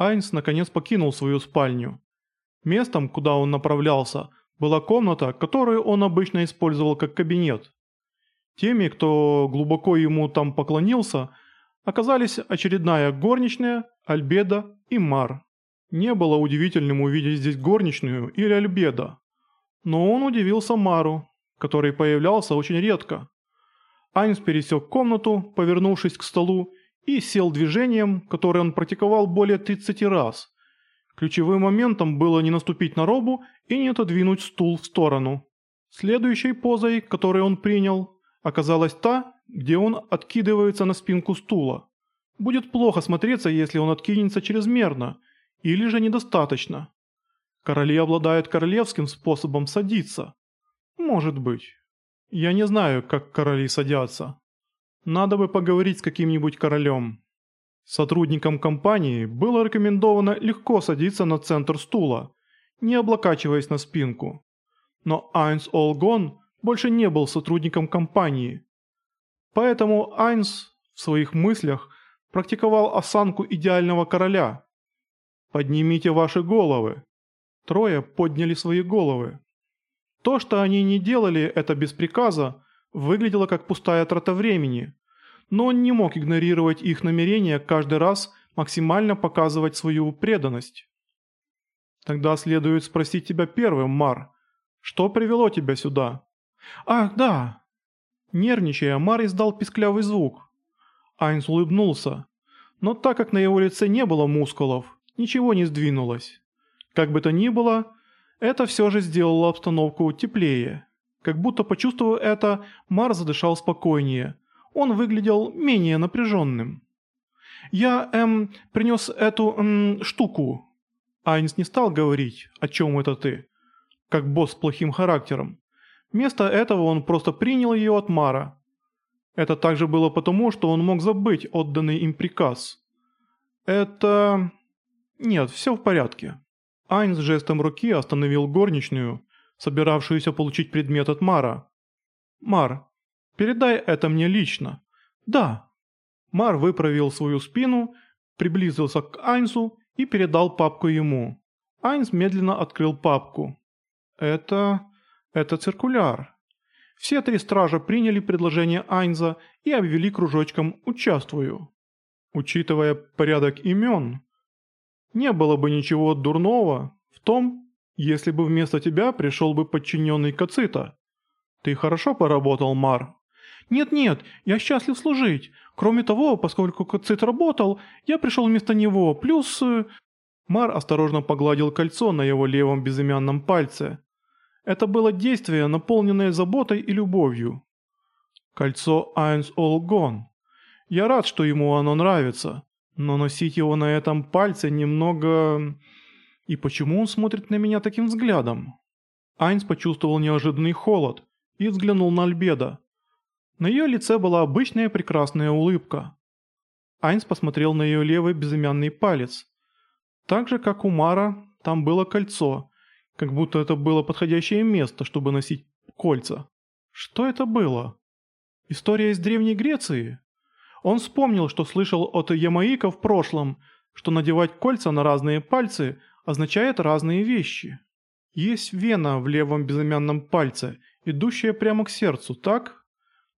Айнс наконец покинул свою спальню. Местом, куда он направлялся, была комната, которую он обычно использовал как кабинет. Теми, кто глубоко ему там поклонился, оказались очередная горничная, Альбеда и Мар. Не было удивительным увидеть здесь горничную или Альбеда. Но он удивился Мару, который появлялся очень редко. Айнс пересек комнату, повернувшись к столу, и сел движением, которое он практиковал более 30 раз. Ключевым моментом было не наступить на робу и не отодвинуть стул в сторону. Следующей позой, которую он принял, оказалась та, где он откидывается на спинку стула. Будет плохо смотреться, если он откинется чрезмерно, или же недостаточно. Короли обладают королевским способом садиться. Может быть. Я не знаю, как короли садятся. Надо бы поговорить с каким-нибудь королем. Сотрудникам компании было рекомендовано легко садиться на центр стула, не облокачиваясь на спинку. Но Айнс Олгон больше не был сотрудником компании. Поэтому Айнс в своих мыслях практиковал осанку идеального короля. «Поднимите ваши головы». Трое подняли свои головы. То, что они не делали это без приказа, выглядело как пустая трата времени, но он не мог игнорировать их намерение каждый раз максимально показывать свою преданность. Тогда следует спросить тебя первым, Мар. Что привело тебя сюда? Ах, да. Нервничая, Мар издал писклявый звук. Айнс улыбнулся. Но так как на его лице не было мускулов, ничего не сдвинулось. Как бы то ни было, это все же сделало обстановку теплее. Как будто почувствовав это, Мар задышал спокойнее. Он выглядел менее напряженным. «Я, эм, принес эту, эм, штуку». Айнс не стал говорить, о чем это ты, как босс с плохим характером. Вместо этого он просто принял ее от Мара. Это также было потому, что он мог забыть отданный им приказ. «Это...» «Нет, все в порядке». Айнс жестом руки остановил горничную, собиравшуюся получить предмет от Мара. «Мар, передай это мне лично». «Да». Мар выправил свою спину, приблизился к Айнсу и передал папку ему. Айнс медленно открыл папку. «Это... это циркуляр». Все три стража приняли предложение Айнза и обвели кружочком «Участвую». Учитывая порядок имен, не было бы ничего дурного в том, если бы вместо тебя пришел бы подчиненный Кацита. Ты хорошо поработал, Мар?» «Нет-нет, я счастлив служить. Кроме того, поскольку Кацит работал, я пришел вместо него, плюс...» э, Мар осторожно погладил кольцо на его левом безымянном пальце. Это было действие, наполненное заботой и любовью. Кольцо Айнс Олгон. Я рад, что ему оно нравится, но носить его на этом пальце немного... И почему он смотрит на меня таким взглядом? Айнс почувствовал неожиданный холод и взглянул на Альбеда. На ее лице была обычная прекрасная улыбка. Айнс посмотрел на ее левый безымянный палец. Так же, как у Мара, там было кольцо, как будто это было подходящее место, чтобы носить кольца. Что это было? История из Древней Греции? Он вспомнил, что слышал от ямаика в прошлом, что надевать кольца на разные пальцы означает разные вещи. Есть вена в левом безымянном пальце, идущая прямо к сердцу, так?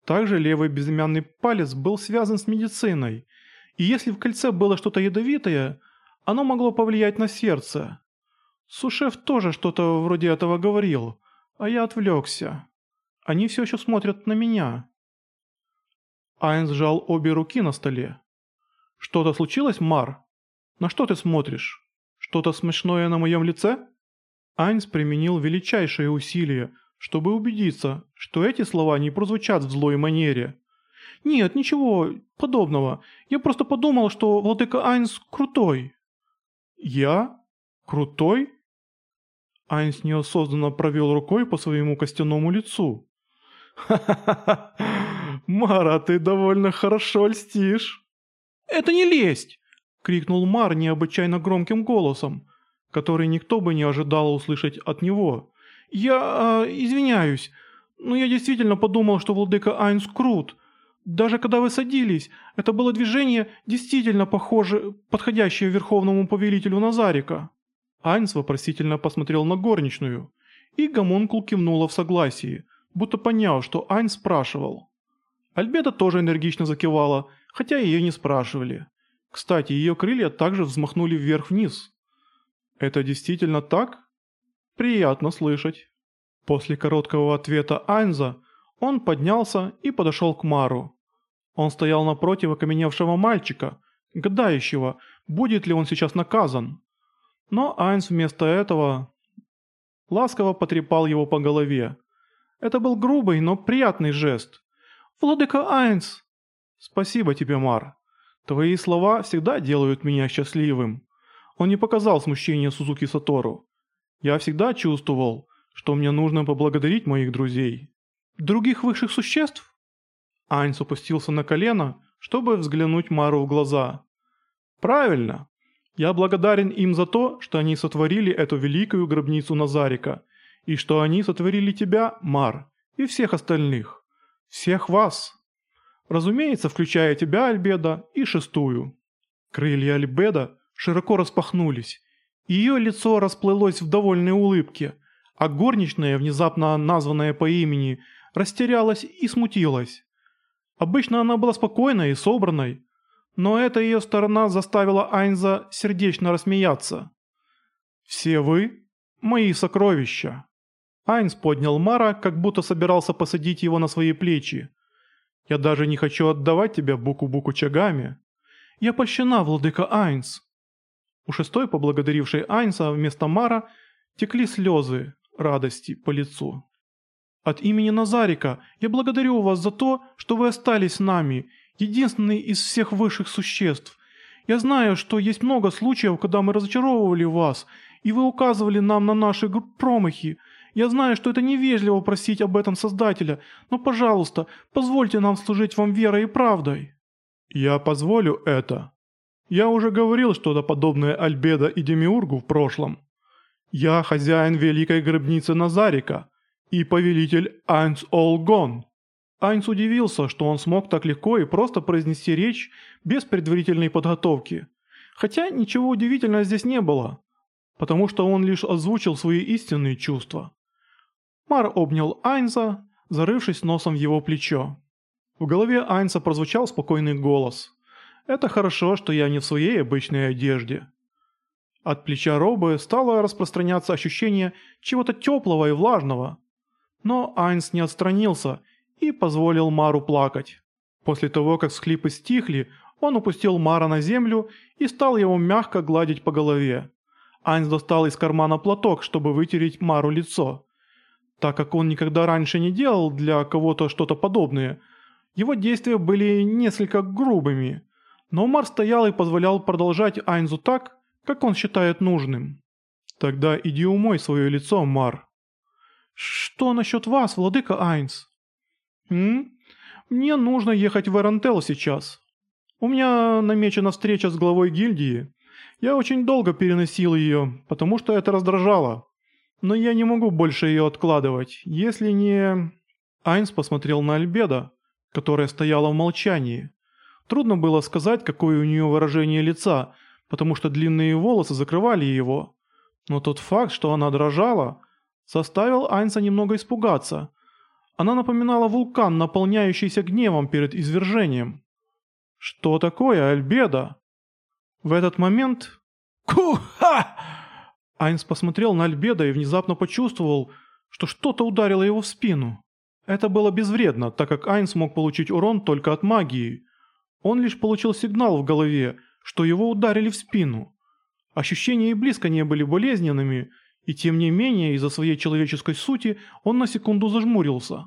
Также левый безымянный палец был связан с медициной, и если в кольце было что-то ядовитое, оно могло повлиять на сердце. Сушеф тоже что-то вроде этого говорил, а я отвлекся. Они все еще смотрят на меня. Айн сжал обе руки на столе. «Что-то случилось, Мар? На что ты смотришь?» Что-то смешное на моем лице?» Айнс применил величайшие усилия, чтобы убедиться, что эти слова не прозвучат в злой манере. «Нет, ничего подобного. Я просто подумал, что владыка Айнс крутой». «Я? Крутой?» Айнс неосознанно провел рукой по своему костяному лицу. «Ха-ха-ха! Мара, ты довольно хорошо льстишь!» «Это не лесть!» — крикнул Мар необычайно громким голосом, который никто бы не ожидал услышать от него. «Я... Э, извиняюсь, но я действительно подумал, что владыка Айнс крут, Даже когда вы садились, это было движение действительно похоже, подходящее Верховному Повелителю Назарика». Айнс вопросительно посмотрел на горничную, и Гомункул кивнула в согласии, будто понял, что Айнс спрашивал. Альбеда тоже энергично закивала, хотя ее не спрашивали. Кстати, ее крылья также взмахнули вверх-вниз. «Это действительно так?» «Приятно слышать». После короткого ответа Айнза он поднялся и подошел к Мару. Он стоял напротив окаменевшего мальчика, гадающего, будет ли он сейчас наказан. Но Айнс вместо этого ласково потрепал его по голове. Это был грубый, но приятный жест. «Владыка Айнс!» «Спасибо тебе, Мар. Твои слова всегда делают меня счастливым». Он не показал смущения Сузуки Сатору. «Я всегда чувствовал, что мне нужно поблагодарить моих друзей». Других высших существ? Айнс опустился на колено, чтобы взглянуть Мару в глаза. Правильно. Я благодарен им за то, что они сотворили эту великую гробницу Назарика, и что они сотворили тебя, Мар, и всех остальных. Всех вас. Разумеется, включая тебя, Альбеда, и шестую. Крылья Альбеда широко распахнулись, ее лицо расплылось в довольной улыбке, а горничная, внезапно названная по имени, растерялась и смутилась. Обычно она была спокойной и собранной, но эта ее сторона заставила Айнза сердечно рассмеяться. «Все вы – мои сокровища». Айнс поднял Мара, как будто собирался посадить его на свои плечи. «Я даже не хочу отдавать тебя Буку-Буку Чагами. Я польщена, владыка Айнс». У шестой, поблагодарившей Айнса вместо Мара, текли слезы радости по лицу. От имени Назарика я благодарю вас за то, что вы остались с нами, единственный из всех высших существ. Я знаю, что есть много случаев, когда мы разочаровывали вас, и вы указывали нам на наши промахи. Я знаю, что это невежливо просить об этом Создателя, но, пожалуйста, позвольте нам служить вам верой и правдой». «Я позволю это. Я уже говорил что-то подобное Альбеда и Демиургу в прошлом. Я хозяин великой гробницы Назарика» и повелитель Айнс Олгон. Айнс удивился, что он смог так легко и просто произнести речь без предварительной подготовки. Хотя ничего удивительного здесь не было, потому что он лишь озвучил свои истинные чувства. Мар обнял Айнса, зарывшись носом в его плечо. В голове Айнса прозвучал спокойный голос. «Это хорошо, что я не в своей обычной одежде». От плеча Робы стало распространяться ощущение чего-то теплого и влажного. Но Айнс не отстранился и позволил Мару плакать. После того, как всхлипы стихли, он упустил Мара на землю и стал его мягко гладить по голове. Айнс достал из кармана платок, чтобы вытереть Мару лицо. Так как он никогда раньше не делал для кого-то что-то подобное, его действия были несколько грубыми. Но Мар стоял и позволял продолжать Айнзу так, как он считает нужным. «Тогда иди умой свое лицо, Мар», «Что насчет вас, владыка Айнс?» «М? Мне нужно ехать в Эрантел сейчас. У меня намечена встреча с главой гильдии. Я очень долго переносил ее, потому что это раздражало. Но я не могу больше ее откладывать, если не...» Айнс посмотрел на Альбеда, которая стояла в молчании. Трудно было сказать, какое у нее выражение лица, потому что длинные волосы закрывали его. Но тот факт, что она дрожала, заставил Айнса немного испугаться. Она напоминала вулкан, наполняющийся гневом перед извержением. «Что такое, Альбеда?» В этот момент... «Ку-ха!» Айнс посмотрел на Альбеда и внезапно почувствовал, что что-то ударило его в спину. Это было безвредно, так как Айнс мог получить урон только от магии. Он лишь получил сигнал в голове, что его ударили в спину. Ощущения и близко не были болезненными, и тем не менее, из-за своей человеческой сути, он на секунду зажмурился.